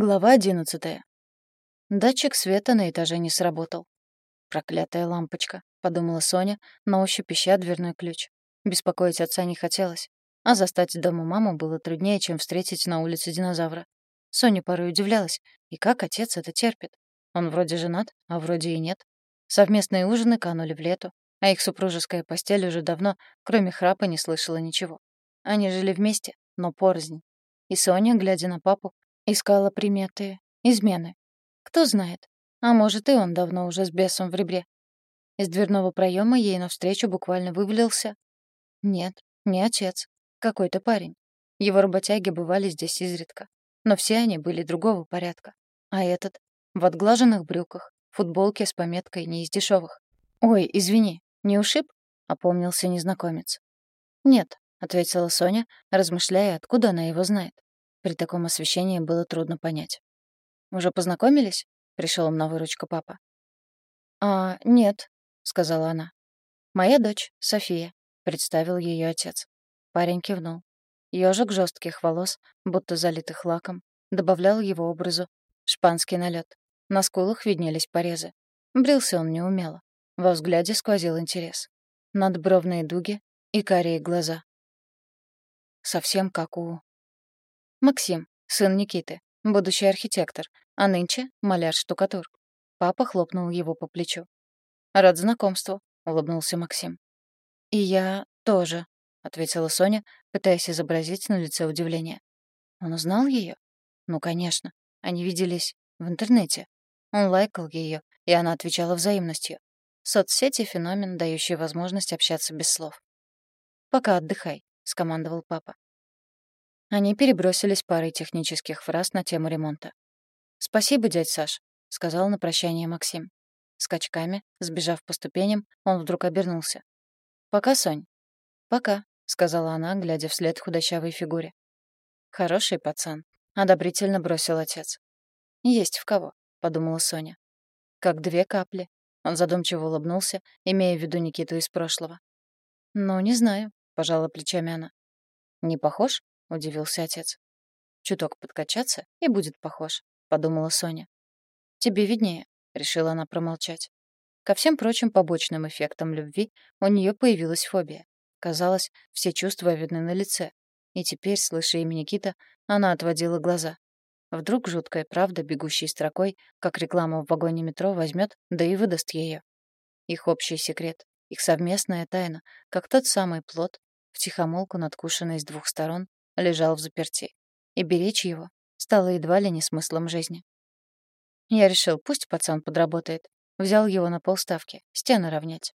Глава одиннадцатая. Датчик света на этаже не сработал. «Проклятая лампочка», — подумала Соня, на ощупь ища дверной ключ. Беспокоить отца не хотелось, а застать дома маму было труднее, чем встретить на улице динозавра. Соня порой удивлялась, и как отец это терпит. Он вроде женат, а вроде и нет. Совместные ужины канули в лету, а их супружеская постель уже давно, кроме храпа, не слышала ничего. Они жили вместе, но порознь. И Соня, глядя на папу, Искала приметы, измены. Кто знает. А может, и он давно уже с бесом в ребре. Из дверного проема ей навстречу буквально вывалился... Нет, не отец. Какой-то парень. Его работяги бывали здесь изредка. Но все они были другого порядка. А этот — в отглаженных брюках, футболке с пометкой «Не из дешевых». «Ой, извини, не ушиб?» — опомнился незнакомец. «Нет», — ответила Соня, размышляя, откуда она его знает. При таком освещении было трудно понять. «Уже познакомились?» — пришел им на выручку папа. «А, нет», — сказала она. «Моя дочь, София», — представил ее отец. Парень кивнул. Ёжик жестких волос, будто залитых лаком, добавлял его образу шпанский налет. На скулах виднелись порезы. Брился он неумело. Во взгляде сквозил интерес. Надбровные дуги и карие глаза. Совсем как у Максим, сын Никиты, будущий архитектор, а нынче маляр-штукатур. Папа хлопнул его по плечу. «Рад знакомству», — улыбнулся Максим. «И я тоже», — ответила Соня, пытаясь изобразить на лице удивление. «Он узнал ее? Ну, конечно. Они виделись в интернете. Он лайкал ее, и она отвечала взаимностью. Соцсети — феномен, дающий возможность общаться без слов. «Пока отдыхай», — скомандовал папа. Они перебросились парой технических фраз на тему ремонта. «Спасибо, дядь Саш», — сказал на прощание Максим. Скачками, сбежав по ступеням, он вдруг обернулся. «Пока, Сонь». «Пока», — сказала она, глядя вслед худощавой фигуре. «Хороший пацан», — одобрительно бросил отец. «Есть в кого», — подумала Соня. «Как две капли». Он задумчиво улыбнулся, имея в виду Никиту из прошлого. «Ну, не знаю», — пожала плечами она. «Не похож?» — удивился отец. «Чуток подкачаться, и будет похож», — подумала Соня. «Тебе виднее», — решила она промолчать. Ко всем прочим побочным эффектам любви у нее появилась фобия. Казалось, все чувства видны на лице. И теперь, слыша имя Никита, она отводила глаза. Вдруг жуткая правда, бегущей строкой, как реклама в вагоне метро, возьмет, да и выдаст ее. Их общий секрет, их совместная тайна, как тот самый плод, втихомолку надкушенный с двух сторон, лежал в заперти. И беречь его стало едва ли не смыслом жизни. Я решил, пусть пацан подработает. Взял его на полставки, стены равнять.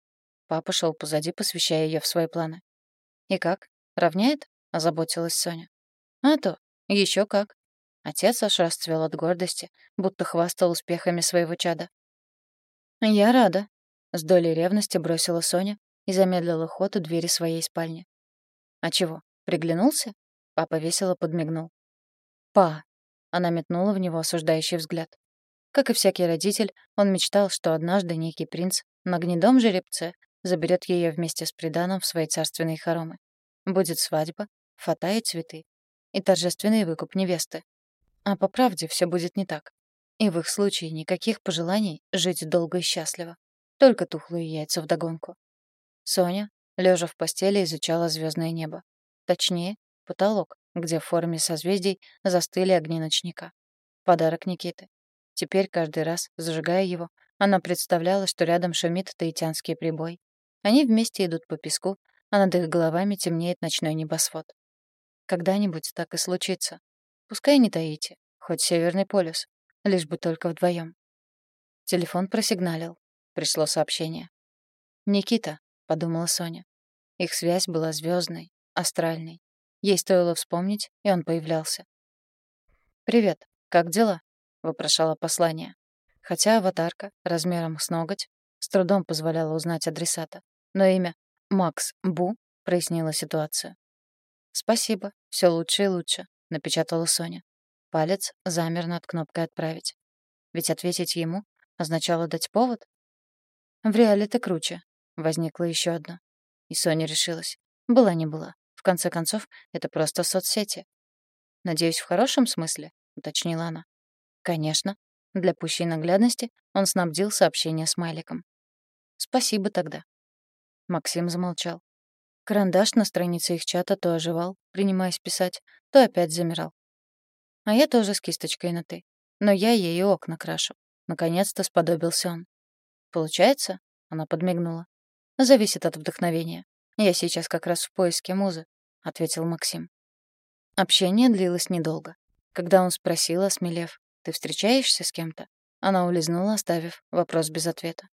Папа шел позади, посвящая ее в свои планы. «И как? Равняет?» — озаботилась Соня. «А то, еще как». Отец аж расцвел от гордости, будто хвастал успехами своего чада. «Я рада», — с долей ревности бросила Соня и замедлила ход у двери своей спальни. «А чего, приглянулся?» Папа весело подмигнул. «Па!» — она метнула в него осуждающий взгляд. Как и всякий родитель, он мечтал, что однажды некий принц на гнедом жеребце заберет ее вместе с приданым в свои царственные хоромы. Будет свадьба, фата и цветы. И торжественный выкуп невесты. А по правде все будет не так. И в их случае никаких пожеланий жить долго и счастливо. Только тухлые яйца вдогонку. Соня, лежа в постели, изучала звездное небо. Точнее, потолок, где в форме созвездий застыли огни ночника. Подарок Никиты. Теперь каждый раз, зажигая его, она представляла, что рядом шумит таитянский прибой. Они вместе идут по песку, а над их головами темнеет ночной небосвод. Когда-нибудь так и случится. Пускай не Таити, хоть Северный полюс, лишь бы только вдвоем. Телефон просигналил. Пришло сообщение. «Никита», — подумала Соня. Их связь была звездной, астральной. Ей стоило вспомнить, и он появлялся. «Привет, как дела?» — вопрошало послание. Хотя аватарка, размером с ноготь, с трудом позволяла узнать адресата, но имя Макс Бу прояснило ситуацию. «Спасибо, все лучше и лучше», — напечатала Соня. Палец замер над кнопкой «Отправить». Ведь ответить ему означало дать повод. «В реале ты круче», — возникло еще одно. И Соня решилась. Была не была. В конце концов, это просто соцсети. «Надеюсь, в хорошем смысле?» — уточнила она. Конечно. Для пущей наглядности он снабдил сообщение смайликом. Спасибо тогда. Максим замолчал. Карандаш на странице их чата то оживал, принимаясь писать, то опять замирал. А я тоже с кисточкой на «ты». Но я ей окна крашу. Наконец-то сподобился он. «Получается?» — она подмигнула. «Зависит от вдохновения. Я сейчас как раз в поиске музы», — ответил Максим. Общение длилось недолго. Когда он спросил, осмелев, «Ты встречаешься с кем-то?» Она улизнула, оставив вопрос без ответа.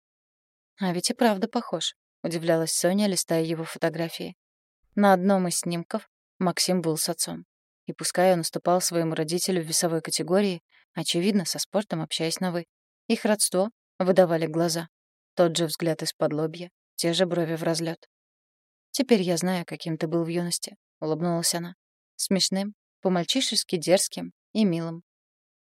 «А ведь и правда похож», — удивлялась Соня, листая его фотографии. На одном из снимков Максим был с отцом. И пускай он уступал своему родителю в весовой категории, очевидно, со спортом общаясь на «вы», их родство выдавали глаза. Тот же взгляд из-под лобья, те же брови в разлет. «Теперь я знаю, каким ты был в юности», — улыбнулась она. «Смешным, по-мальчишески дерзким и милым.